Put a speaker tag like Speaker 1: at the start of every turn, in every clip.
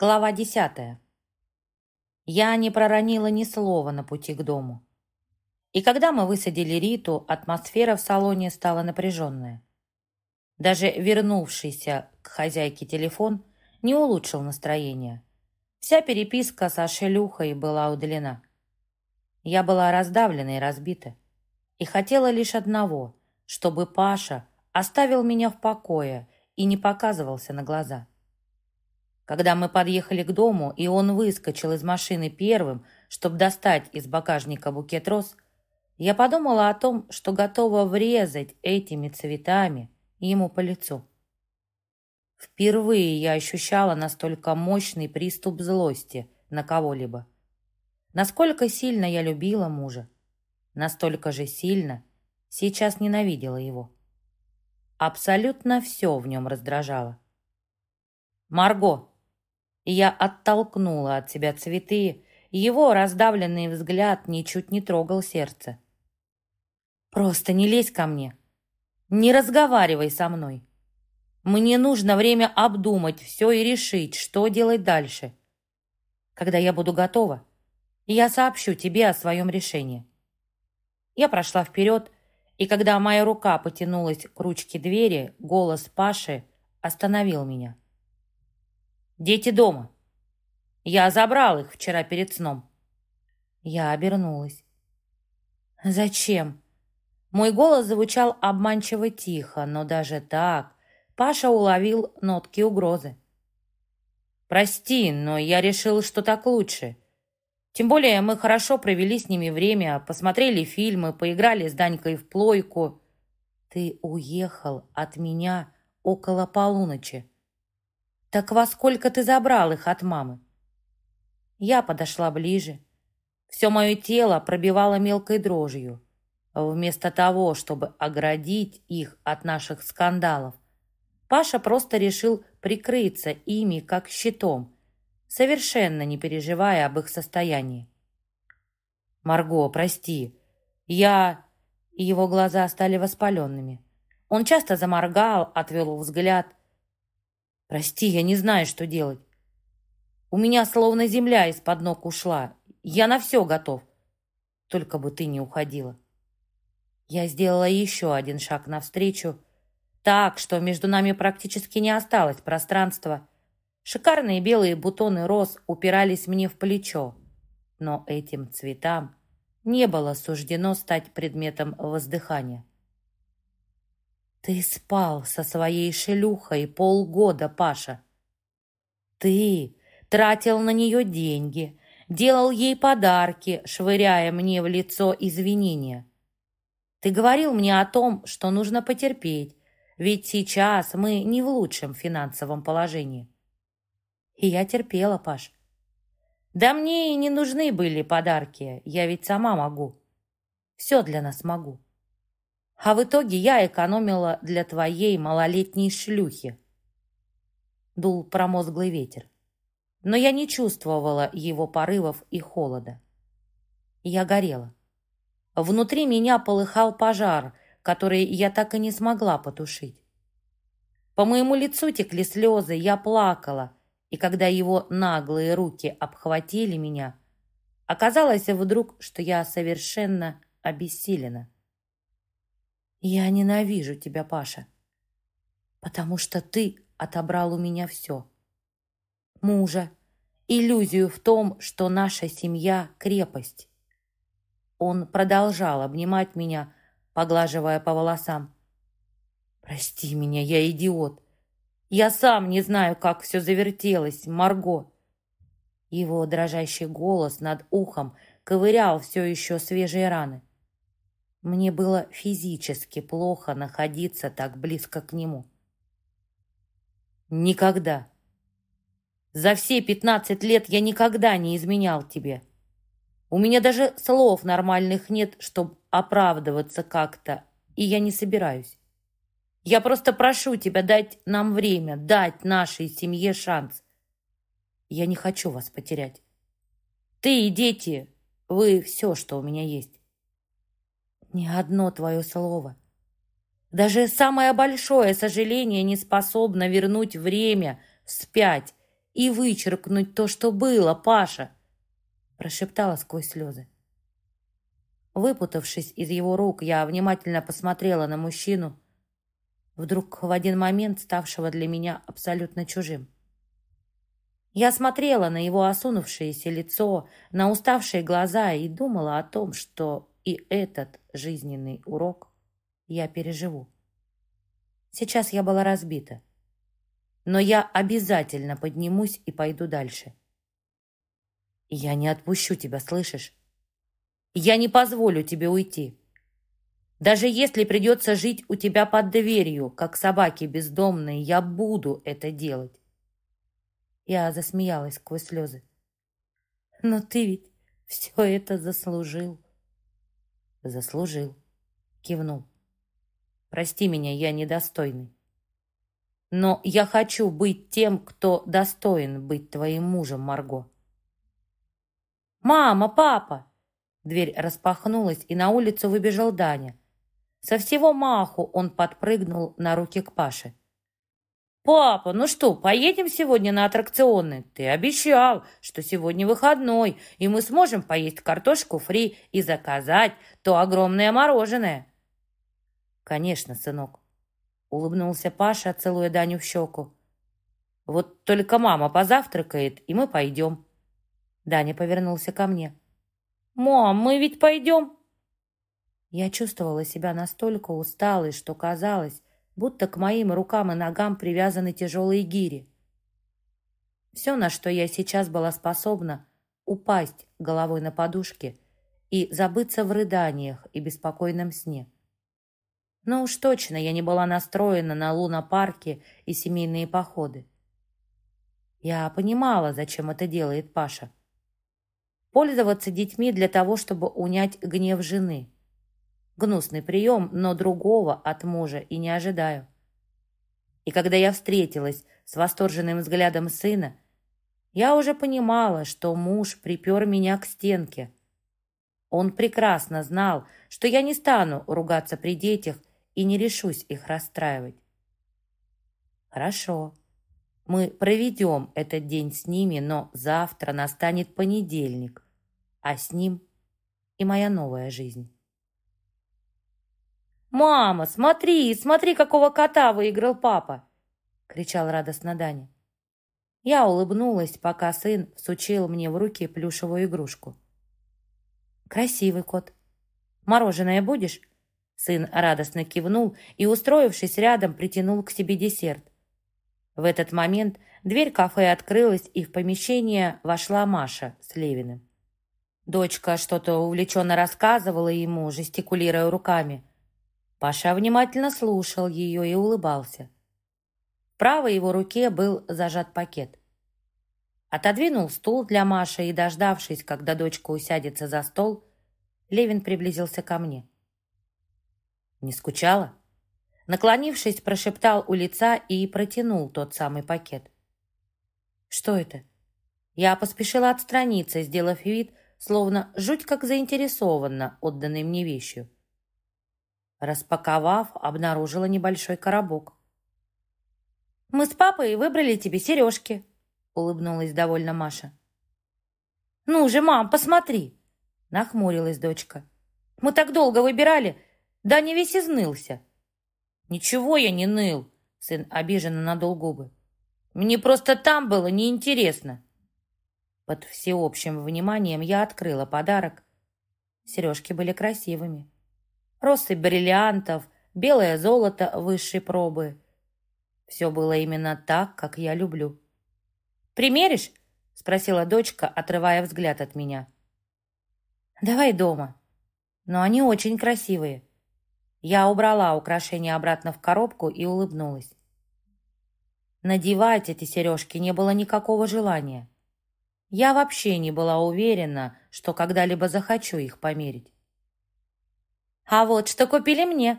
Speaker 1: Глава десятая. Я не проронила ни слова на пути к дому. И когда мы высадили Риту, атмосфера в салоне стала напряженная. Даже вернувшийся к хозяйке телефон не улучшил настроение. Вся переписка со шелюхой была удалена. Я была раздавлена и разбита. И хотела лишь одного, чтобы Паша оставил меня в покое и не показывался на глаза. Когда мы подъехали к дому, и он выскочил из машины первым, чтобы достать из багажника букет роз, я подумала о том, что готова врезать этими цветами ему по лицу. Впервые я ощущала настолько мощный приступ злости на кого-либо. Насколько сильно я любила мужа, настолько же сильно сейчас ненавидела его. Абсолютно все в нем раздражало. «Марго!» Я оттолкнула от себя цветы, его раздавленный взгляд ничуть не трогал сердце. «Просто не лезь ко мне. Не разговаривай со мной. Мне нужно время обдумать все и решить, что делать дальше. Когда я буду готова, я сообщу тебе о своем решении». Я прошла вперед, и когда моя рука потянулась к ручке двери, голос Паши остановил меня. Дети дома. Я забрал их вчера перед сном. Я обернулась. Зачем? Мой голос звучал обманчиво тихо, но даже так Паша уловил нотки угрозы. «Прости, но я решил, что так лучше. Тем более мы хорошо провели с ними время, посмотрели фильмы, поиграли с Данькой в плойку. Ты уехал от меня около полуночи. «Так во сколько ты забрал их от мамы?» Я подошла ближе. Все мое тело пробивало мелкой дрожью. Вместо того, чтобы оградить их от наших скандалов, Паша просто решил прикрыться ими как щитом, совершенно не переживая об их состоянии. «Марго, прости, я...» Его глаза стали воспаленными. Он часто заморгал, отвел взгляд. Прости, я не знаю, что делать. У меня словно земля из-под ног ушла. Я на все готов. Только бы ты не уходила. Я сделала еще один шаг навстречу, так, что между нами практически не осталось пространства. Шикарные белые бутоны роз упирались мне в плечо, но этим цветам не было суждено стать предметом воздыхания. Ты спал со своей шелюхой полгода, Паша. Ты тратил на нее деньги, делал ей подарки, швыряя мне в лицо извинения. Ты говорил мне о том, что нужно потерпеть, ведь сейчас мы не в лучшем финансовом положении. И я терпела, Паш. Да мне и не нужны были подарки, я ведь сама могу. Все для нас могу. А в итоге я экономила для твоей малолетней шлюхи. Дул промозглый ветер. Но я не чувствовала его порывов и холода. Я горела. Внутри меня полыхал пожар, который я так и не смогла потушить. По моему лицу текли слезы, я плакала, и когда его наглые руки обхватили меня, оказалось вдруг, что я совершенно обессилена. Я ненавижу тебя, Паша, потому что ты отобрал у меня все. Мужа, иллюзию в том, что наша семья — крепость. Он продолжал обнимать меня, поглаживая по волосам. «Прости меня, я идиот. Я сам не знаю, как все завертелось, Марго». Его дрожащий голос над ухом ковырял все еще свежие раны. Мне было физически плохо находиться так близко к нему. Никогда. За все пятнадцать лет я никогда не изменял тебе. У меня даже слов нормальных нет, чтобы оправдываться как-то, и я не собираюсь. Я просто прошу тебя дать нам время, дать нашей семье шанс. Я не хочу вас потерять. Ты и дети, вы все, что у меня есть. Ни одно твое слово. Даже самое большое сожаление не способно вернуть время вспять и вычеркнуть то, что было, Паша!» Прошептала сквозь слезы. Выпутавшись из его рук, я внимательно посмотрела на мужчину, вдруг в один момент ставшего для меня абсолютно чужим. Я смотрела на его осунувшееся лицо, на уставшие глаза и думала о том, что и этот жизненный урок я переживу. Сейчас я была разбита, но я обязательно поднимусь и пойду дальше. Я не отпущу тебя, слышишь? Я не позволю тебе уйти. Даже если придется жить у тебя под дверью, как собаки бездомные, я буду это делать. Я засмеялась сквозь слезы. Но ты ведь все это заслужил. Заслужил. Кивнул. Прости меня, я недостойный. Но я хочу быть тем, кто достоин быть твоим мужем, Марго. «Мама, папа!» Дверь распахнулась, и на улицу выбежал Даня. Со всего маху он подпрыгнул на руки к Паше. «Папа, ну что, поедем сегодня на аттракционы? Ты обещал, что сегодня выходной, и мы сможем поесть картошку фри и заказать то огромное мороженое». «Конечно, сынок», — улыбнулся Паша, целуя Даню в щеку. «Вот только мама позавтракает, и мы пойдем». Даня повернулся ко мне. «Мам, мы ведь пойдем?» Я чувствовала себя настолько усталой, что казалось, будто к моим рукам и ногам привязаны тяжелые гири. Все, на что я сейчас была способна, упасть головой на подушке и забыться в рыданиях и беспокойном сне. Но уж точно я не была настроена на лунопарки и семейные походы. Я понимала, зачем это делает Паша пользоваться детьми для того, чтобы унять гнев жены. Гнусный прием, но другого от мужа и не ожидаю. И когда я встретилась с восторженным взглядом сына, я уже понимала, что муж припер меня к стенке. Он прекрасно знал, что я не стану ругаться при детях и не решусь их расстраивать. Хорошо, мы проведем этот день с ними, но завтра настанет понедельник, а с ним и моя новая жизнь. «Мама, смотри, смотри, какого кота выиграл папа!» — кричал радостно Даня. Я улыбнулась, пока сын всучил мне в руки плюшевую игрушку. «Красивый кот. Мороженое будешь?» Сын радостно кивнул и, устроившись рядом, притянул к себе десерт. В этот момент дверь кафе открылась, и в помещение вошла Маша с Левиным. Дочка что-то увлеченно рассказывала ему, жестикулируя руками. Паша внимательно слушал ее и улыбался. В правой его руке был зажат пакет. Отодвинул стул для Маши и, дождавшись, когда дочка усядется за стол, Левин приблизился ко мне. «Не скучала?» Наклонившись, прошептал у лица и протянул тот самый пакет. «Что это?» Я поспешила отстраниться, сделав вид, словно жуть как заинтересованно отданной мне вещью. Распаковав, обнаружила небольшой коробок. «Мы с папой выбрали тебе сережки», — улыбнулась довольно Маша. «Ну же, мам, посмотри!» — нахмурилась дочка. «Мы так долго выбирали, да не весь изнылся». «Ничего я не ныл!» Сын обиженно надул губы. «Мне просто там было неинтересно!» Под всеобщим вниманием я открыла подарок. Сережки были красивыми. Россыпь бриллиантов, белое золото высшей пробы. Все было именно так, как я люблю. «Примеришь?» — спросила дочка, отрывая взгляд от меня. «Давай дома. Но они очень красивые. Я убрала украшения обратно в коробку и улыбнулась. Надевать эти сережки не было никакого желания. Я вообще не была уверена, что когда-либо захочу их померить. «А вот что купили мне!»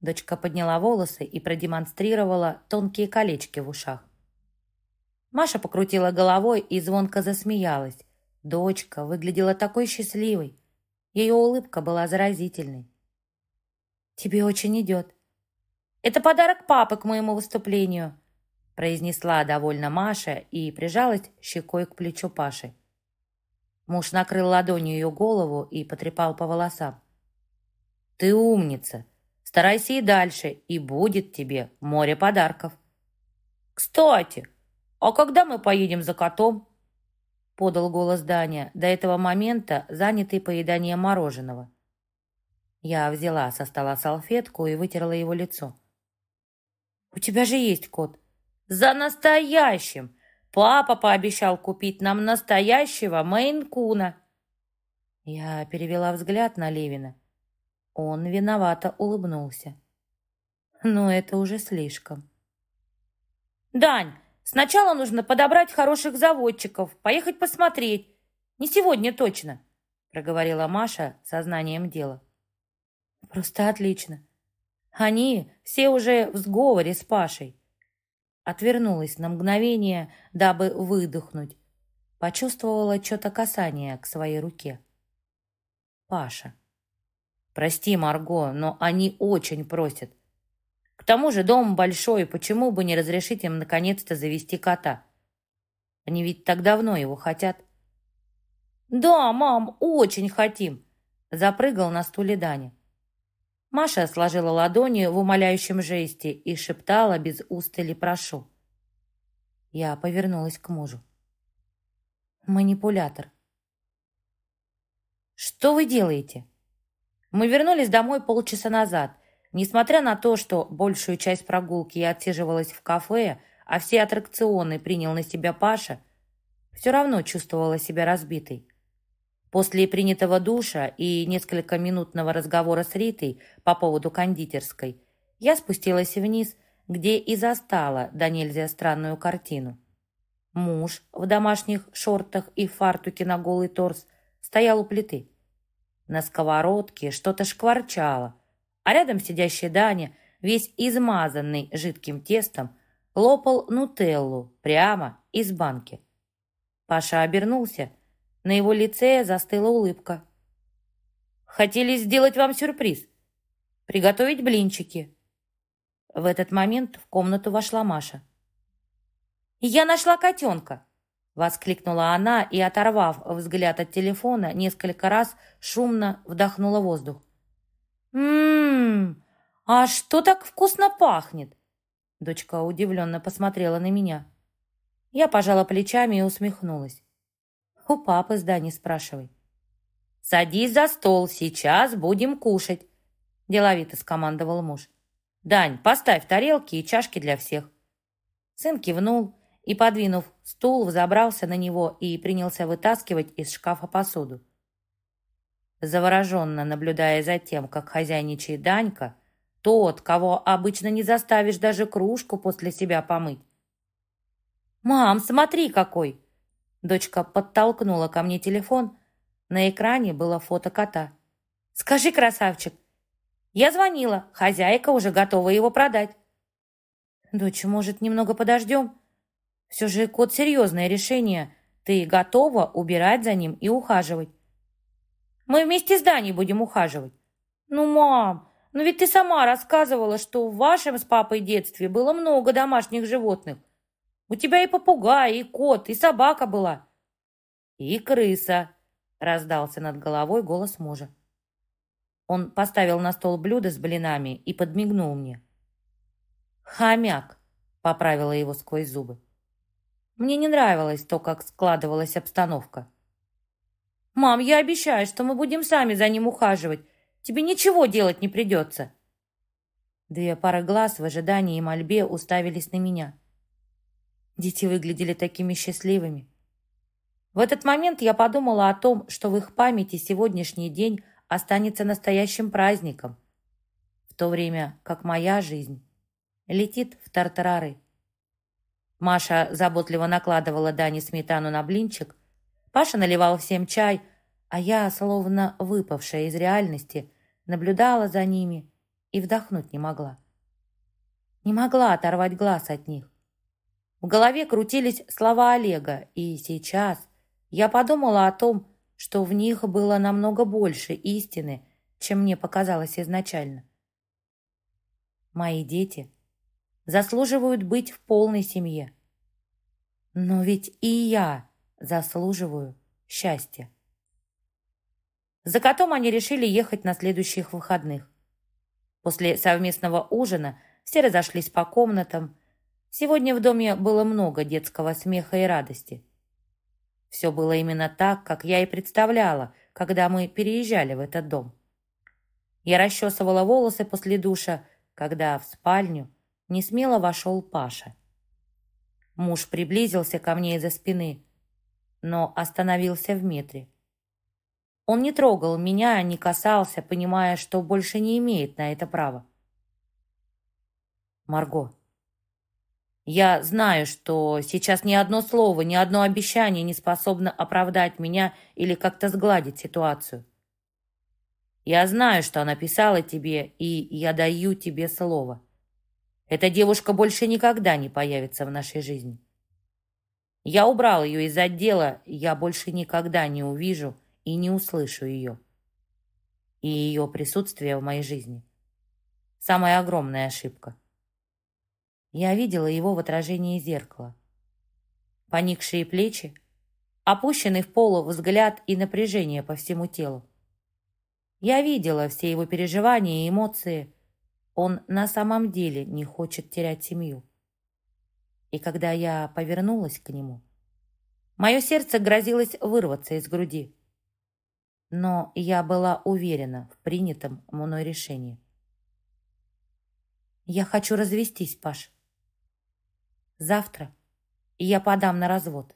Speaker 1: Дочка подняла волосы и продемонстрировала тонкие колечки в ушах. Маша покрутила головой и звонко засмеялась. Дочка выглядела такой счастливой. Ее улыбка была заразительной. «Тебе очень идет». «Это подарок папы к моему выступлению». произнесла довольно Маша и прижалась щекой к плечу Паши. Муж накрыл ладонью ее голову и потрепал по волосам. «Ты умница! Старайся и дальше, и будет тебе море подарков!» «Кстати, а когда мы поедем за котом?» подал голос Даня, до этого момента занятый поеданием мороженого. Я взяла со стола салфетку и вытерла его лицо. «У тебя же есть кот». «За настоящим! Папа пообещал купить нам настоящего Мейн-куна». Я перевела взгляд на Левина. Он виновато улыбнулся. Но это уже слишком. «Дань, сначала нужно подобрать хороших заводчиков, поехать посмотреть. Не сегодня точно», проговорила Маша сознанием дела. «Просто отлично. Они все уже в сговоре с Пашей. Отвернулась на мгновение, дабы выдохнуть. Почувствовала что-то касание к своей руке. Паша. Прости, Марго, но они очень просят. К тому же дом большой, почему бы не разрешить им наконец-то завести кота? Они ведь так давно его хотят. Да, мам, очень хотим. Запрыгал на стуле Даня. Маша сложила ладони в умоляющем жесте и шептала без устали «прошу». Я повернулась к мужу. Манипулятор. «Что вы делаете?» Мы вернулись домой полчаса назад. Несмотря на то, что большую часть прогулки я отсиживалась в кафе, а все аттракционы принял на себя Паша, все равно чувствовала себя разбитой. После принятого душа и несколько минутного разговора с Ритой по поводу кондитерской, я спустилась вниз, где и застала да нельзя странную картину. Муж в домашних шортах и фартуке на голый торс стоял у плиты. На сковородке что-то шкварчало, а рядом сидящий Даня, весь измазанный жидким тестом, лопал нутеллу прямо из банки. Паша обернулся – на его лице застыла улыбка. «Хотели сделать вам сюрприз. Приготовить блинчики». В этот момент в комнату вошла Маша. «Я нашла котенка!» Воскликнула она и, оторвав взгляд от телефона, несколько раз шумно вдохнула воздух. «Ммм, а что так вкусно пахнет?» Дочка удивленно посмотрела на меня. Я пожала плечами и усмехнулась. У папы с Дани спрашивай. «Садись за стол, сейчас будем кушать», – деловито скомандовал муж. «Дань, поставь тарелки и чашки для всех». Сын кивнул и, подвинув стул, взобрался на него и принялся вытаскивать из шкафа посуду. Завороженно наблюдая за тем, как хозяйничает Данька, тот, кого обычно не заставишь даже кружку после себя помыть. «Мам, смотри какой!» Дочка подтолкнула ко мне телефон. На экране было фото кота. «Скажи, красавчик!» «Я звонила. Хозяйка уже готова его продать». «Дочь, может, немного подождем?» «Все же кот серьезное решение. Ты готова убирать за ним и ухаживать?» «Мы вместе с Даней будем ухаживать». «Ну, мам, ну ведь ты сама рассказывала, что в вашем с папой детстве было много домашних животных. У тебя и попугай, и кот, и собака была. И крыса, раздался над головой голос мужа. Он поставил на стол блюдо с блинами и подмигнул мне. «Хомяк!» — поправила его сквозь зубы. Мне не нравилось то, как складывалась обстановка. «Мам, я обещаю, что мы будем сами за ним ухаживать. Тебе ничего делать не придется». Две пары глаз в ожидании и мольбе уставились на меня. Дети выглядели такими счастливыми. В этот момент я подумала о том, что в их памяти сегодняшний день останется настоящим праздником, в то время как моя жизнь летит в тартарары. Маша заботливо накладывала Дане сметану на блинчик, Паша наливал всем чай, а я, словно выпавшая из реальности, наблюдала за ними и вдохнуть не могла. Не могла оторвать глаз от них. В голове крутились слова Олега, и сейчас я подумала о том, что в них было намного больше истины, чем мне показалось изначально. Мои дети заслуживают быть в полной семье. Но ведь и я заслуживаю счастья. За котом они решили ехать на следующих выходных. После совместного ужина все разошлись по комнатам. Сегодня в доме было много детского смеха и радости. Все было именно так, как я и представляла, когда мы переезжали в этот дом. Я расчесывала волосы после душа, когда в спальню не смело вошел Паша. Муж приблизился ко мне из-за спины, но остановился в метре. Он не трогал меня, не касался, понимая, что больше не имеет на это права. Марго, я знаю, что сейчас ни одно слово, ни одно обещание не способно оправдать меня или как-то сгладить ситуацию. Я знаю, что она писала тебе, и я даю тебе слово. Эта девушка больше никогда не появится в нашей жизни. Я убрал ее из отдела, я больше никогда не увижу и не услышу ее. И ее присутствие в моей жизни – самая огромная ошибка. Я видела его в отражении зеркала. Поникшие плечи, опущенный в пол взгляд и напряжение по всему телу. Я видела все его переживания и эмоции. Он на самом деле не хочет терять семью. И когда я повернулась к нему, мое сердце грозилось вырваться из груди но я была уверена в принятом мной решении. «Я хочу развестись, Паш. Завтра я подам на развод».